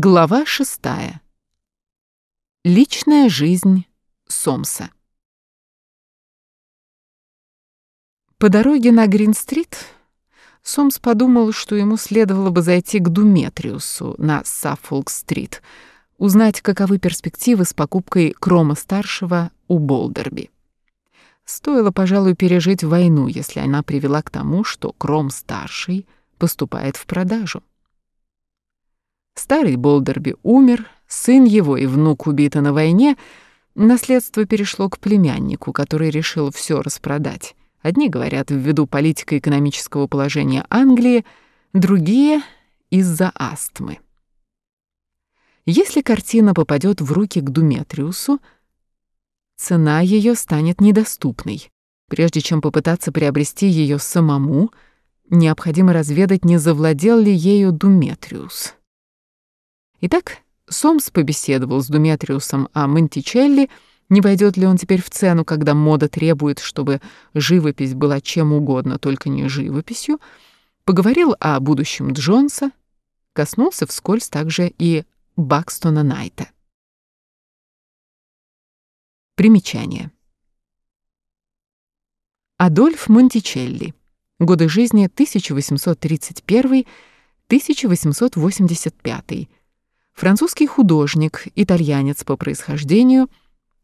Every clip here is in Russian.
Глава шестая. Личная жизнь Сомса. По дороге на Грин-стрит Сомс подумал, что ему следовало бы зайти к Думетриусу на Саффолк-стрит, узнать, каковы перспективы с покупкой Крома-старшего у Болдерби. Стоило, пожалуй, пережить войну, если она привела к тому, что Кром-старший поступает в продажу. Старый Болдерби умер, сын его и внук убиты на войне, наследство перешло к племяннику, который решил все распродать. Одни говорят ввиду политико-экономического положения Англии, другие — из-за астмы. Если картина попадет в руки к Думетриусу, цена ее станет недоступной. Прежде чем попытаться приобрести ее самому, необходимо разведать, не завладел ли ею Думетриус. Итак, Сомс побеседовал с Думетриусом о Монтичелли, не войдет ли он теперь в цену, когда мода требует, чтобы живопись была чем угодно, только не живописью, поговорил о будущем Джонса, коснулся вскользь также и Бакстона Найта. Примечание. Адольф Монтичелли. Годы жизни 1831-1885 Французский художник, итальянец по происхождению,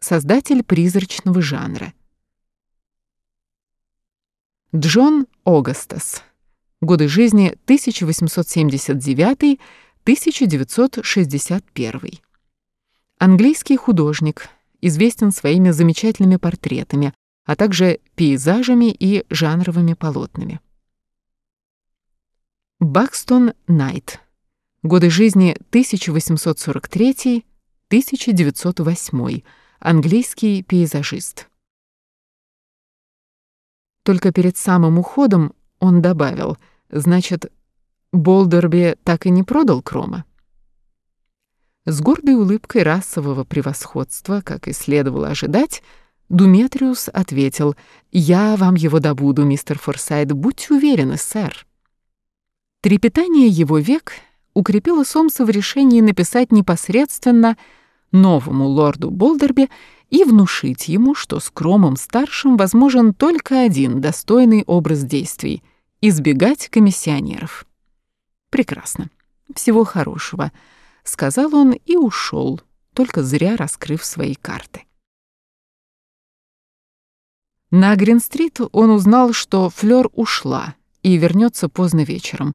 создатель призрачного жанра. Джон Огастас. Годы жизни 1879-1961. Английский художник, известен своими замечательными портретами, а также пейзажами и жанровыми полотнами. Бакстон Найт. Годы жизни 1843-1908. Английский пейзажист. Только перед самым уходом он добавил, значит, Болдерби так и не продал Крома. С гордой улыбкой расового превосходства, как и следовало ожидать, Думетриус ответил, «Я вам его добуду, мистер Форсайт, будьте уверены, сэр». Трепетание его век — укрепила Сомса в решении написать непосредственно новому лорду Болдерби и внушить ему, что с Кромом-старшим возможен только один достойный образ действий — избегать комиссионеров. «Прекрасно. Всего хорошего», — сказал он и ушел, только зря раскрыв свои карты. На Грин-стрит он узнал, что Флёр ушла и вернется поздно вечером,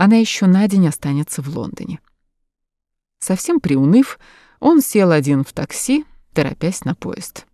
она еще на день останется в Лондоне. Совсем приуныв, он сел один в такси, торопясь на поезд.